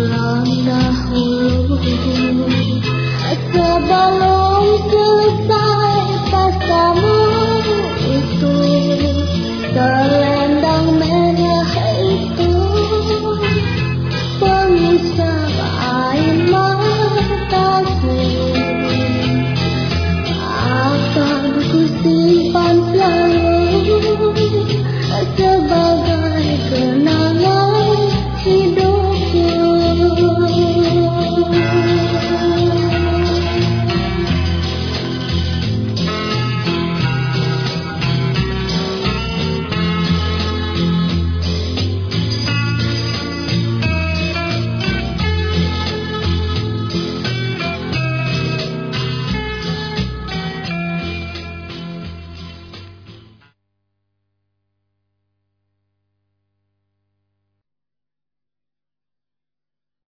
pulang dahulu Sebelum